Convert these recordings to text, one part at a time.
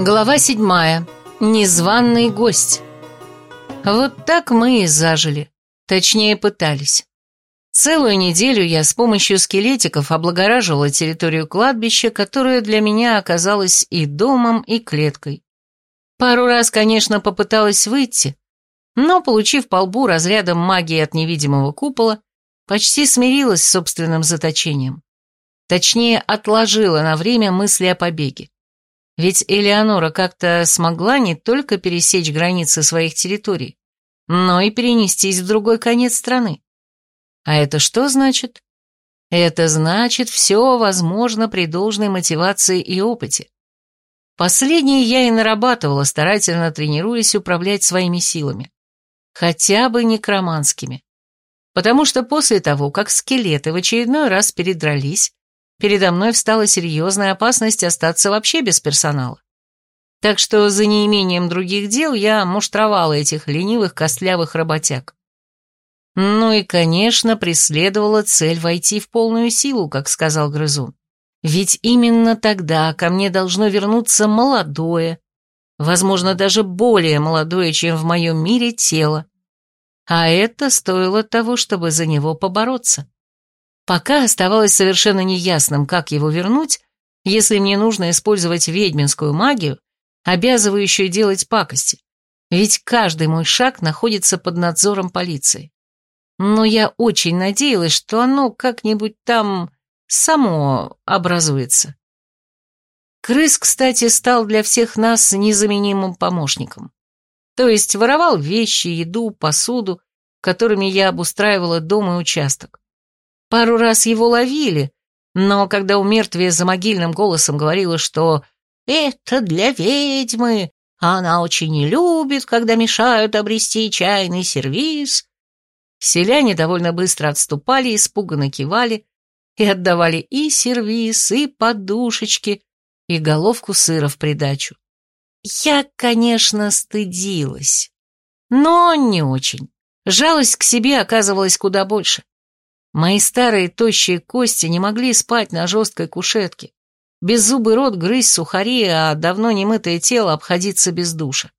Глава седьмая. Незваный гость. Вот так мы и зажили. Точнее, пытались. Целую неделю я с помощью скелетиков облагораживала территорию кладбища, которая для меня оказалась и домом, и клеткой. Пару раз, конечно, попыталась выйти, но, получив по лбу разрядом магии от невидимого купола, почти смирилась с собственным заточением. Точнее, отложила на время мысли о побеге. Ведь Элеонора как-то смогла не только пересечь границы своих территорий, но и перенестись в другой конец страны. А это что значит? Это значит, все возможно при должной мотивации и опыте. Последнее я и нарабатывала, старательно тренируясь управлять своими силами. Хотя бы некроманскими. Потому что после того, как скелеты в очередной раз передрались, передо мной встала серьезная опасность остаться вообще без персонала. Так что за неимением других дел я муштровала этих ленивых костлявых работяг. Ну и, конечно, преследовала цель войти в полную силу, как сказал Грызун. Ведь именно тогда ко мне должно вернуться молодое, возможно, даже более молодое, чем в моем мире, тело. А это стоило того, чтобы за него побороться. Пока оставалось совершенно неясным, как его вернуть, если мне нужно использовать ведьминскую магию, обязывающую делать пакости, ведь каждый мой шаг находится под надзором полиции но я очень надеялась, что оно как-нибудь там само образуется. Крыс, кстати, стал для всех нас незаменимым помощником. То есть воровал вещи, еду, посуду, которыми я обустраивала дом и участок. Пару раз его ловили, но когда у мертвия за могильным голосом говорила, что «это для ведьмы», она очень не любит, когда мешают обрести чайный сервиз, Селяне довольно быстро отступали, испуганно кивали и отдавали и сервиз, и подушечки, и головку сыра в придачу. Я, конечно, стыдилась, но не очень. Жалость к себе оказывалась куда больше. Мои старые тощие кости не могли спать на жесткой кушетке. Беззубый рот грызть сухари, а давно немытое тело обходиться без душа.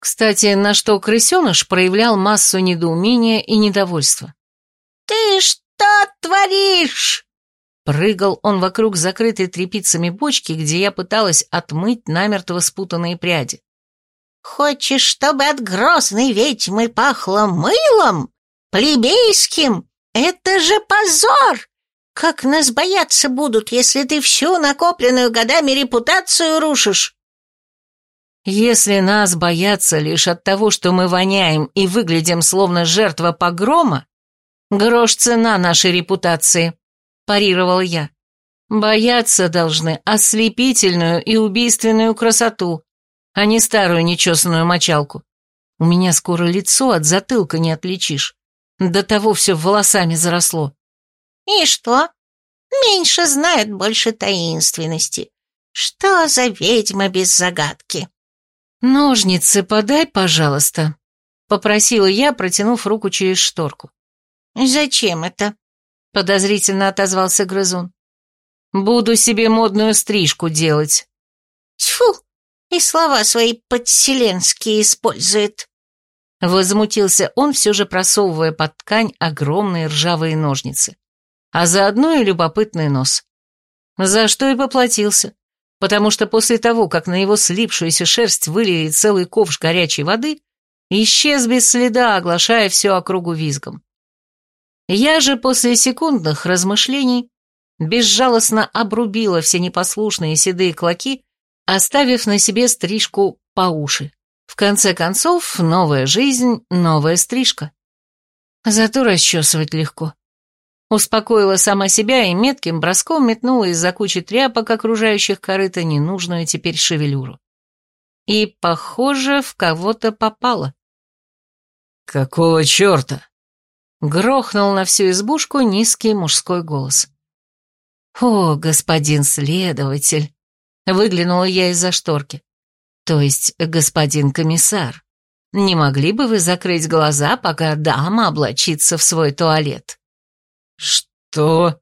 Кстати, на что крысеныш проявлял массу недоумения и недовольства. «Ты что творишь?» Прыгал он вокруг закрытой тряпицами бочки, где я пыталась отмыть намертво спутанные пряди. «Хочешь, чтобы от грозной ведьмы пахло мылом? Плебейским? Это же позор! Как нас бояться будут, если ты всю накопленную годами репутацию рушишь?» Если нас боятся лишь от того, что мы воняем и выглядим словно жертва погрома, грош цена нашей репутации, парировал я. Бояться должны ослепительную и убийственную красоту, а не старую нечесанную мочалку. У меня скоро лицо от затылка не отличишь. До того все волосами заросло. И что? Меньше знает, больше таинственности. Что за ведьма без загадки? «Ножницы подай, пожалуйста», — попросила я, протянув руку через шторку. «Зачем это?» — подозрительно отозвался грызун. «Буду себе модную стрижку делать». «Тьфу! И слова свои подселенские использует». Возмутился он, все же просовывая под ткань огромные ржавые ножницы, а заодно и любопытный нос. За что и поплатился потому что после того, как на его слипшуюся шерсть вылили целый ковш горячей воды, исчез без следа, оглашая всю округу визгом. Я же после секундных размышлений безжалостно обрубила все непослушные седые клоки, оставив на себе стрижку по уши. В конце концов, новая жизнь, новая стрижка. Зато расчесывать легко. Успокоила сама себя и метким броском метнула из-за кучи тряпок окружающих корыта ненужную теперь шевелюру. И, похоже, в кого-то попала. «Какого черта?» Грохнул на всю избушку низкий мужской голос. «О, господин следователь!» Выглянула я из-за шторки. «То есть, господин комиссар, не могли бы вы закрыть глаза, пока дама облачится в свой туалет?» «Что?»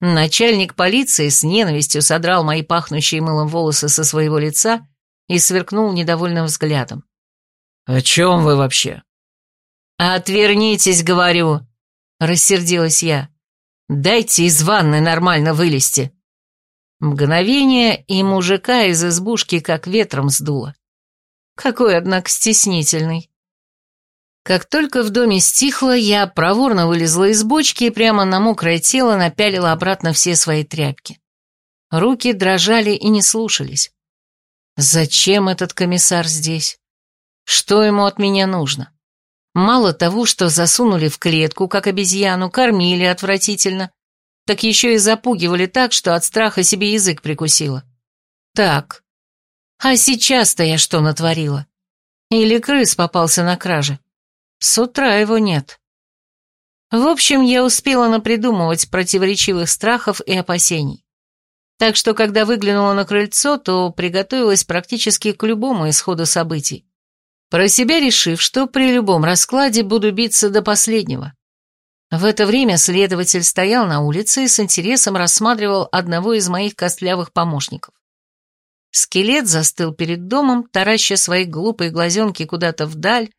Начальник полиции с ненавистью содрал мои пахнущие мылом волосы со своего лица и сверкнул недовольным взглядом. «О чем вы вообще?» «Отвернитесь, говорю!» — рассердилась я. «Дайте из ванны нормально вылезти!» Мгновение, и мужика из избушки как ветром сдуло. Какой, однако, стеснительный. Как только в доме стихло, я проворно вылезла из бочки и прямо на мокрое тело напялила обратно все свои тряпки. Руки дрожали и не слушались. Зачем этот комиссар здесь? Что ему от меня нужно? Мало того, что засунули в клетку, как обезьяну, кормили отвратительно, так еще и запугивали так, что от страха себе язык прикусила. Так, а сейчас-то я что натворила? Или крыс попался на краже? С утра его нет. В общем, я успела напридумывать противоречивых страхов и опасений. Так что, когда выглянула на крыльцо, то приготовилась практически к любому исходу событий про себя решив, что при любом раскладе буду биться до последнего. В это время следователь стоял на улице и с интересом рассматривал одного из моих костлявых помощников. Скелет застыл перед домом, тараща свои глупые глазенки куда-то вдаль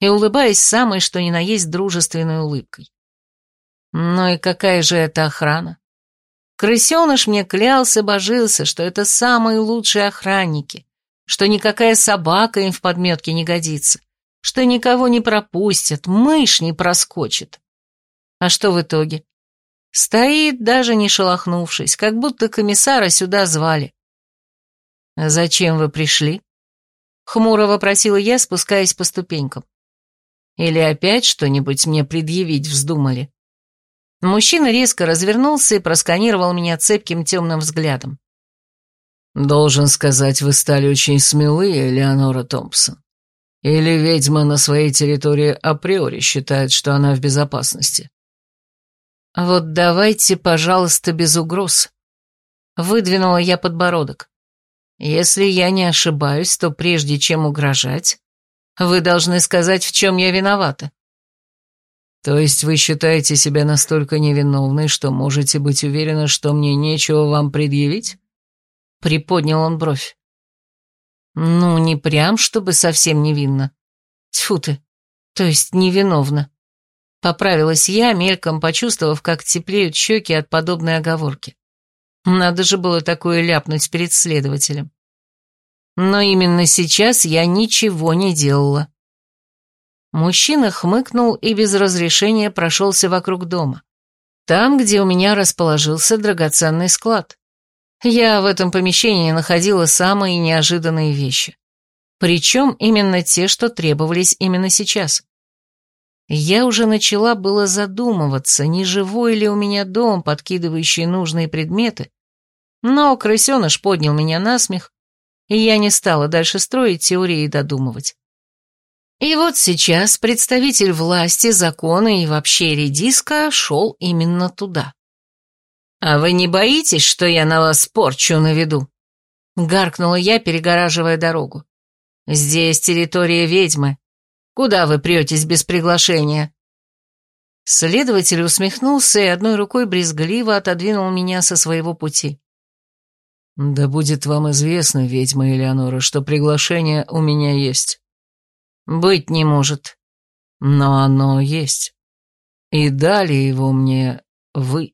и улыбаясь самой, что ни на есть, дружественной улыбкой. Ну и какая же это охрана? Крысеныш мне клялся, божился, что это самые лучшие охранники, что никакая собака им в подметке не годится, что никого не пропустят, мышь не проскочит. А что в итоге? Стоит, даже не шелохнувшись, как будто комиссара сюда звали. «Зачем вы пришли?» — хмуро вопросила я, спускаясь по ступенькам. «Или опять что-нибудь мне предъявить вздумали?» Мужчина резко развернулся и просканировал меня цепким темным взглядом. «Должен сказать, вы стали очень смелы, Элеонора Томпсон. Или ведьма на своей территории априори считает, что она в безопасности?» «Вот давайте, пожалуйста, без угроз». Выдвинула я подбородок. «Если я не ошибаюсь, то прежде чем угрожать, вы должны сказать, в чем я виновата». «То есть вы считаете себя настолько невиновной, что можете быть уверены, что мне нечего вам предъявить?» Приподнял он бровь. Ну, не прям, чтобы совсем невинно. Тьфу ты, то есть невиновна. Поправилась я, мельком почувствовав, как теплеют щеки от подобной оговорки. Надо же было такое ляпнуть перед следователем. Но именно сейчас я ничего не делала. Мужчина хмыкнул и без разрешения прошелся вокруг дома. Там, где у меня расположился драгоценный склад. Я в этом помещении находила самые неожиданные вещи. Причем именно те, что требовались именно сейчас. Я уже начала было задумываться, не живой ли у меня дом, подкидывающий нужные предметы, но крысеныш поднял меня на смех, и я не стала дальше строить теории и додумывать. И вот сейчас представитель власти, закона и вообще редиска шел именно туда. «А вы не боитесь, что я на вас порчу наведу?» Гаркнула я, перегораживая дорогу. «Здесь территория ведьмы. Куда вы претесь без приглашения?» Следователь усмехнулся и одной рукой брезгливо отодвинул меня со своего пути. «Да будет вам известно, ведьма Элеонора, что приглашение у меня есть». «Быть не может». «Но оно есть. И дали его мне вы».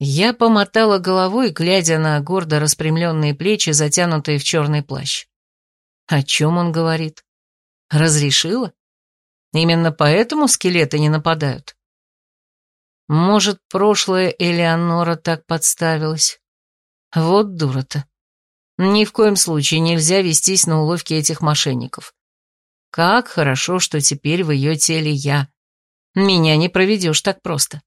Я помотала головой, глядя на гордо распрямленные плечи, затянутые в черный плащ. О чем он говорит? Разрешила? Именно поэтому скелеты не нападают? Может, прошлое Элеонора так подставилась? Вот дура-то. Ни в коем случае нельзя вестись на уловки этих мошенников. Как хорошо, что теперь в ее теле я. Меня не проведешь так просто.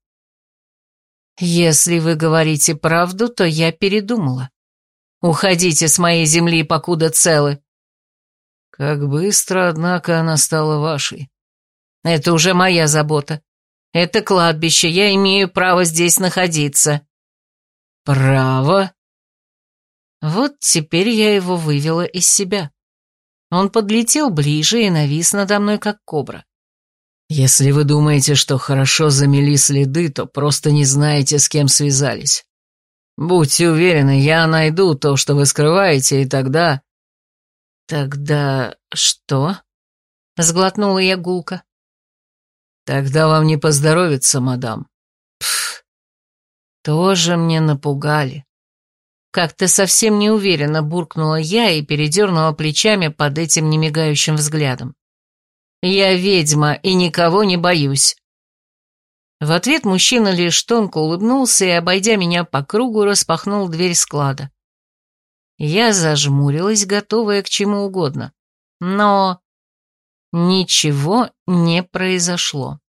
«Если вы говорите правду, то я передумала. Уходите с моей земли, покуда целы». «Как быстро, однако, она стала вашей». «Это уже моя забота. Это кладбище, я имею право здесь находиться». «Право?» Вот теперь я его вывела из себя. Он подлетел ближе и навис надо мной, как кобра. Если вы думаете, что хорошо замели следы, то просто не знаете, с кем связались. Будьте уверены, я найду то, что вы скрываете, и тогда... Тогда что? Сглотнула я гулко. Тогда вам не поздоровится, мадам. Пф, тоже мне напугали. Как-то совсем неуверенно буркнула я и передернула плечами под этим немигающим взглядом. Я ведьма и никого не боюсь. В ответ мужчина лишь тонко улыбнулся и, обойдя меня по кругу, распахнул дверь склада. Я зажмурилась, готовая к чему угодно. Но ничего не произошло.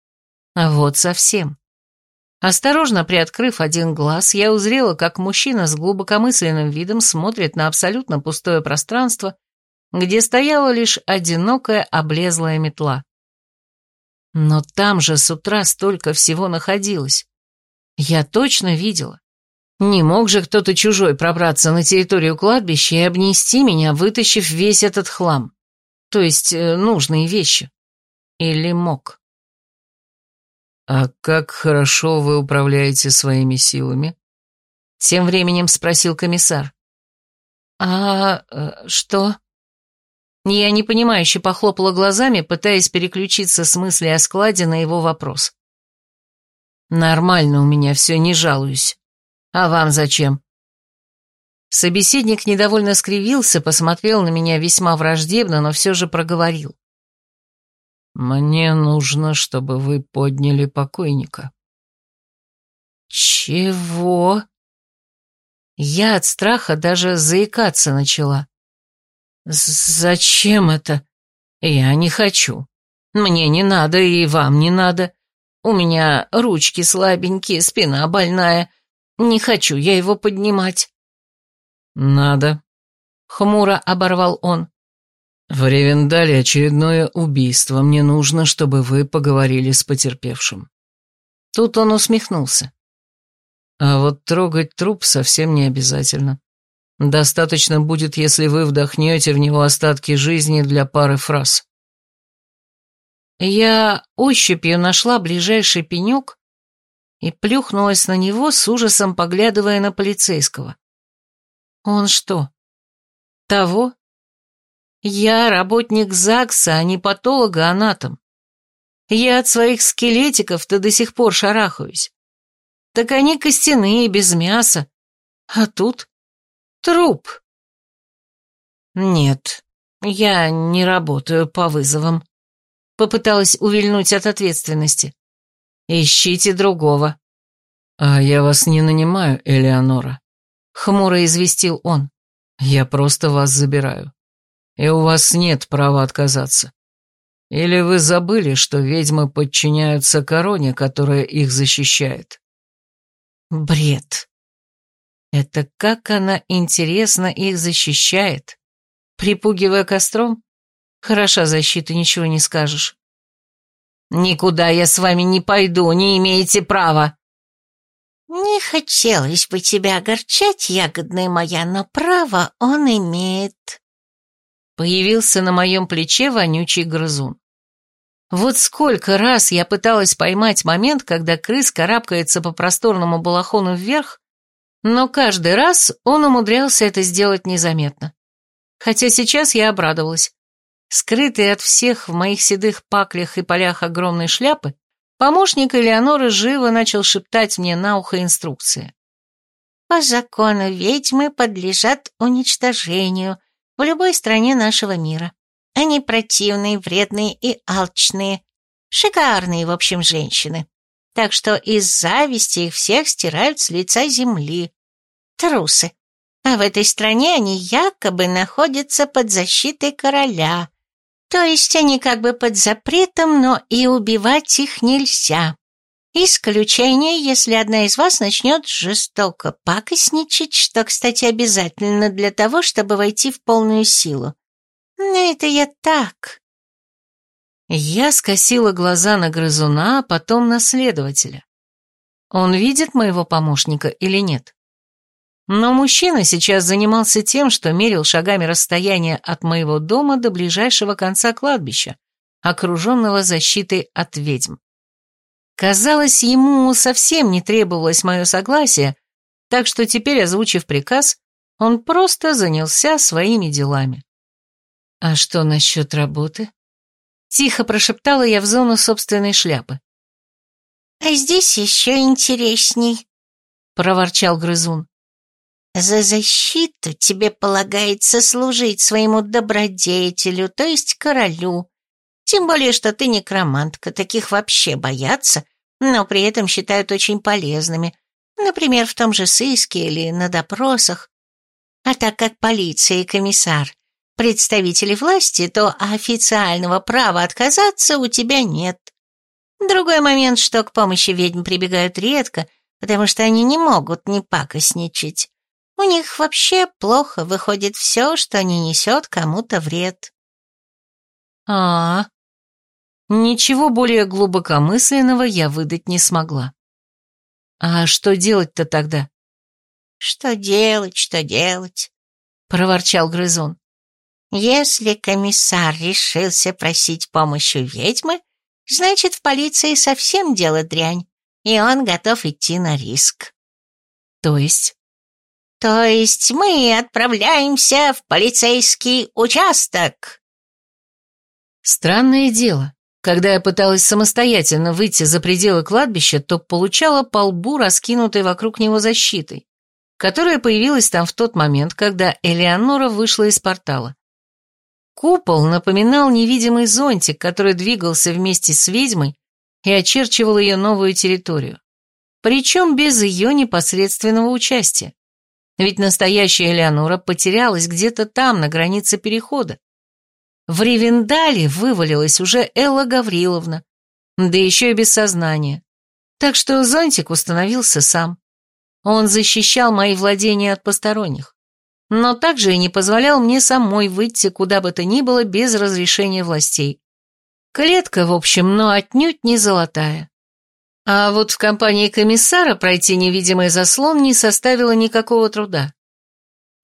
Вот совсем. Осторожно приоткрыв один глаз, я узрела, как мужчина с глубокомысленным видом смотрит на абсолютно пустое пространство, где стояла лишь одинокая облезлая метла. Но там же с утра столько всего находилось. Я точно видела. Не мог же кто-то чужой пробраться на территорию кладбища и обнести меня, вытащив весь этот хлам. То есть э, нужные вещи. Или мог. «А как хорошо вы управляете своими силами?» Тем временем спросил комиссар. «А э, что?» Я непонимающе похлопала глазами, пытаясь переключиться с мысли о складе на его вопрос. «Нормально у меня все, не жалуюсь. А вам зачем?» Собеседник недовольно скривился, посмотрел на меня весьма враждебно, но все же проговорил. «Мне нужно, чтобы вы подняли покойника». «Чего?» Я от страха даже заикаться начала. «Зачем это?» «Я не хочу. Мне не надо, и вам не надо. У меня ручки слабенькие, спина больная. Не хочу я его поднимать». «Надо», — хмуро оборвал он. «В Ревендале очередное убийство. Мне нужно, чтобы вы поговорили с потерпевшим». Тут он усмехнулся. «А вот трогать труп совсем не обязательно. Достаточно будет, если вы вдохнете в него остатки жизни для пары фраз». Я ощупью нашла ближайший пенек и плюхнулась на него с ужасом, поглядывая на полицейского. «Он что, того?» Я работник ЗАГСа, а не патологоанатом. Я от своих скелетиков-то до сих пор шарахаюсь. Так они костяные, без мяса. А тут труп. Нет, я не работаю по вызовам. Попыталась увильнуть от ответственности. Ищите другого. А я вас не нанимаю, Элеонора. Хмуро известил он. Я просто вас забираю и у вас нет права отказаться. Или вы забыли, что ведьмы подчиняются короне, которая их защищает? Бред. Это как она, интересно, их защищает? Припугивая костром? Хороша защита, ничего не скажешь. Никуда я с вами не пойду, не имеете права. Не хотелось бы тебя огорчать, ягодная моя, но право он имеет. Появился на моем плече вонючий грызун. Вот сколько раз я пыталась поймать момент, когда крыс карабкается по просторному балахону вверх, но каждый раз он умудрялся это сделать незаметно. Хотя сейчас я обрадовалась. Скрытый от всех в моих седых паклях и полях огромной шляпы, помощник Элеоноры живо начал шептать мне на ухо инструкции. «По закону ведьмы подлежат уничтожению», в любой стране нашего мира. Они противные, вредные и алчные. Шикарные, в общем, женщины. Так что из зависти их всех стирают с лица земли. Трусы. А в этой стране они якобы находятся под защитой короля. То есть они как бы под запретом, но и убивать их нельзя. Исключение, если одна из вас начнет жестоко пакостничать, что, кстати, обязательно для того, чтобы войти в полную силу. Но это я так. Я скосила глаза на грызуна, а потом на следователя. Он видит моего помощника или нет? Но мужчина сейчас занимался тем, что мерил шагами расстояние от моего дома до ближайшего конца кладбища, окруженного защитой от ведьм. Казалось, ему совсем не требовалось мое согласие, так что теперь, озвучив приказ, он просто занялся своими делами. «А что насчет работы?» Тихо прошептала я в зону собственной шляпы. «А здесь еще интересней», — проворчал грызун. «За защиту тебе полагается служить своему добродетелю, то есть королю. Тем более, что ты некромантка, таких вообще боятся, но при этом считают очень полезными, например, в том же сыске или на допросах. А так как полиция и комиссар – представители власти, то официального права отказаться у тебя нет. Другой момент, что к помощи ведьм прибегают редко, потому что они не могут не пакостничать. У них вообще плохо выходит все, что не несет кому-то вред. А, -а, а Ничего более глубокомысленного я выдать не смогла. А что делать-то тогда? Что делать, что делать? Проворчал грызун. Если комиссар решился просить помощи ведьмы, значит, в полиции совсем дело дрянь, и он готов идти на риск. То есть? То есть мы отправляемся в полицейский участок. Странное дело. Когда я пыталась самостоятельно выйти за пределы кладбища, то получала по лбу раскинутой вокруг него защитой, которая появилась там в тот момент, когда Элеонора вышла из портала. Купол напоминал невидимый зонтик, который двигался вместе с ведьмой и очерчивал ее новую территорию. Причем без ее непосредственного участия. Ведь настоящая Элеонора потерялась где-то там, на границе перехода. В Ревендале вывалилась уже Элла Гавриловна, да еще и без сознания. Так что зонтик установился сам. Он защищал мои владения от посторонних, но также и не позволял мне самой выйти куда бы то ни было без разрешения властей. Клетка, в общем, но отнюдь не золотая. А вот в компании комиссара пройти невидимый заслон не составило никакого труда.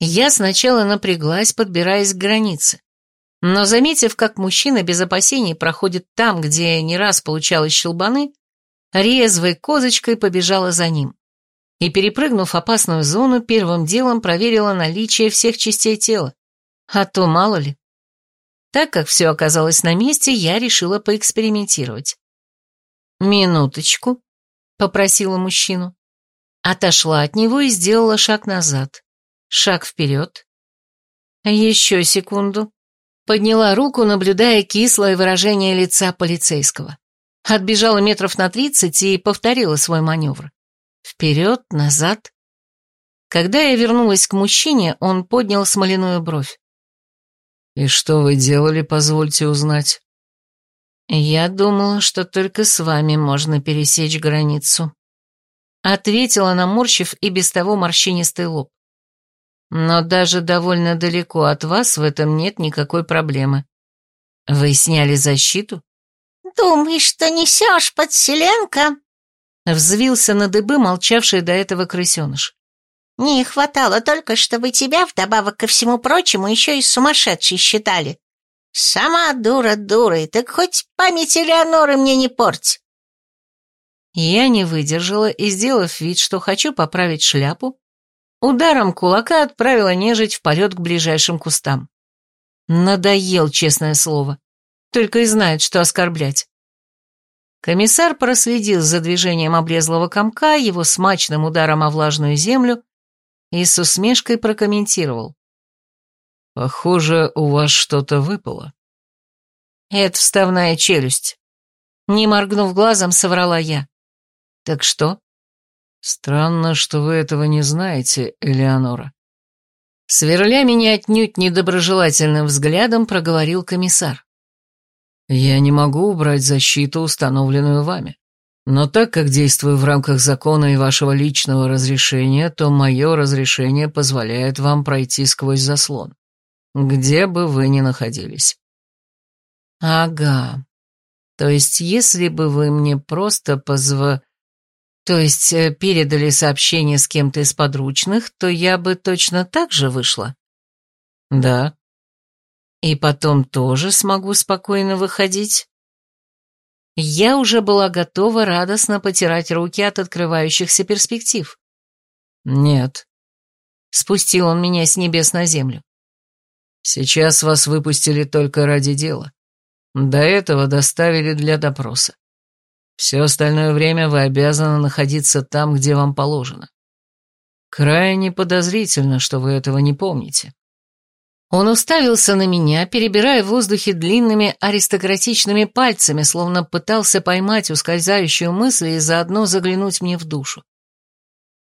Я сначала напряглась, подбираясь к границе. Но заметив, как мужчина без опасений проходит там, где не раз получалось щелбаны, резвой козочкой побежала за ним и, перепрыгнув опасную зону, первым делом проверила наличие всех частей тела. А то мало ли. Так как все оказалось на месте, я решила поэкспериментировать. «Минуточку», — попросила мужчину. Отошла от него и сделала шаг назад. Шаг вперед. Еще секунду. Подняла руку, наблюдая кислое выражение лица полицейского. Отбежала метров на тридцать и повторила свой маневр. Вперед, назад. Когда я вернулась к мужчине, он поднял смоляную бровь. «И что вы делали, позвольте узнать?» «Я думала, что только с вами можно пересечь границу», — ответила, наморщив и без того морщинистый лоб. «Но даже довольно далеко от вас в этом нет никакой проблемы. Вы сняли защиту?» «Думаешь, что несешь, подселенка?» Взвился на дыбы молчавший до этого крысеныш. «Не хватало только, чтобы тебя, вдобавок ко всему прочему, еще и сумасшедшей считали. Сама дура дурой, так хоть память Элеоноры мне не порть». Я не выдержала и, сделав вид, что хочу поправить шляпу, ударом кулака отправила нежить в полет к ближайшим кустам. Надоел, честное слово. Только и знает, что оскорблять. Комиссар проследил за движением облезлого комка, его смачным ударом о влажную землю и с усмешкой прокомментировал. «Похоже, у вас что-то выпало». «Это вставная челюсть». Не моргнув глазом, соврала я. «Так что?» «Странно, что вы этого не знаете, Элеонора». Сверля меня отнюдь недоброжелательным взглядом, проговорил комиссар. Я не могу убрать защиту, установленную вами. Но так как действую в рамках закона и вашего личного разрешения, то мое разрешение позволяет вам пройти сквозь заслон, где бы вы ни находились. Ага. То есть, если бы вы мне просто позв... То есть, э, передали сообщение с кем-то из подручных, то я бы точно так же вышла? Да. И потом тоже смогу спокойно выходить? Я уже была готова радостно потирать руки от открывающихся перспектив. Нет. Спустил он меня с небес на землю. Сейчас вас выпустили только ради дела. До этого доставили для допроса. Все остальное время вы обязаны находиться там, где вам положено. Крайне подозрительно, что вы этого не помните. Он уставился на меня, перебирая в воздухе длинными аристократичными пальцами, словно пытался поймать ускользающую мысль и заодно заглянуть мне в душу.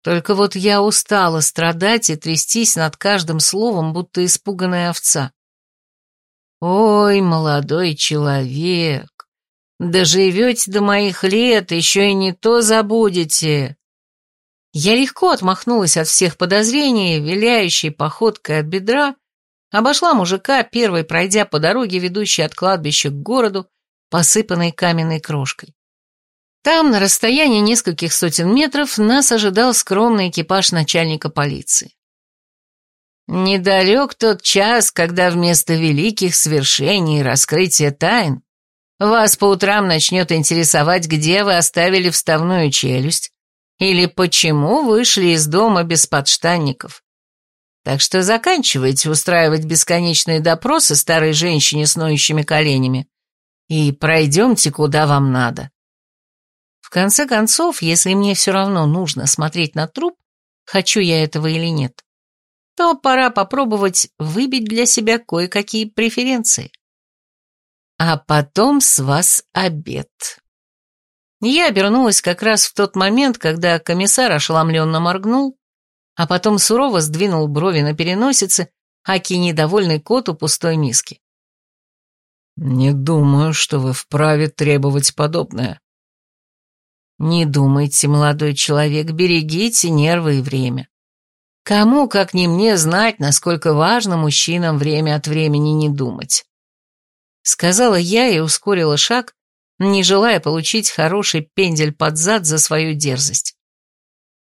Только вот я устала страдать и трястись над каждым словом, будто испуганная овца. «Ой, молодой человек, доживете до моих лет, еще и не то забудете!» Я легко отмахнулась от всех подозрений, виляющей походкой от бедра, обошла мужика, первой пройдя по дороге, ведущей от кладбища к городу, посыпанной каменной крошкой. Там, на расстоянии нескольких сотен метров, нас ожидал скромный экипаж начальника полиции. Недалек тот час, когда вместо великих свершений и раскрытия тайн вас по утрам начнет интересовать, где вы оставили вставную челюсть, или почему вышли из дома без подштанников. Так что заканчивайте устраивать бесконечные допросы старой женщине с ноющими коленями и пройдемте, куда вам надо. В конце концов, если мне все равно нужно смотреть на труп, хочу я этого или нет, то пора попробовать выбить для себя кое-какие преференции. А потом с вас обед. Я обернулась как раз в тот момент, когда комиссар ошеломленно моргнул, а потом сурово сдвинул брови на переносице, аки недовольный кот у пустой миски. «Не думаю, что вы вправе требовать подобное». «Не думайте, молодой человек, берегите нервы и время. Кому, как не мне, знать, насколько важно мужчинам время от времени не думать?» Сказала я и ускорила шаг, не желая получить хороший пендель под зад за свою дерзость.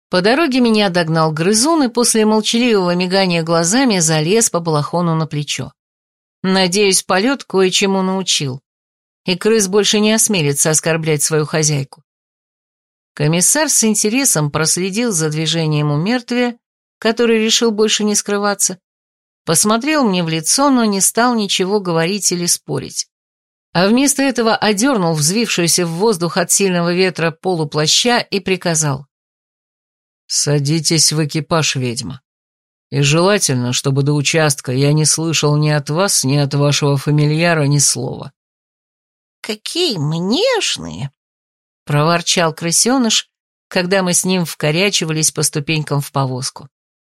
По дороге меня догнал грызун и после молчаливого мигания глазами залез по балахону на плечо. Надеюсь, полет кое-чему научил, и крыс больше не осмелится оскорблять свою хозяйку. Комиссар с интересом проследил за движением у мертвия, который решил больше не скрываться, посмотрел мне в лицо, но не стал ничего говорить или спорить а вместо этого одернул взвившуюся в воздух от сильного ветра полуплаща и приказал. «Садитесь в экипаж, ведьма. И желательно, чтобы до участка я не слышал ни от вас, ни от вашего фамильяра ни слова». «Какие мы нежные!» — проворчал крысеныш, когда мы с ним вкорячивались по ступенькам в повозку.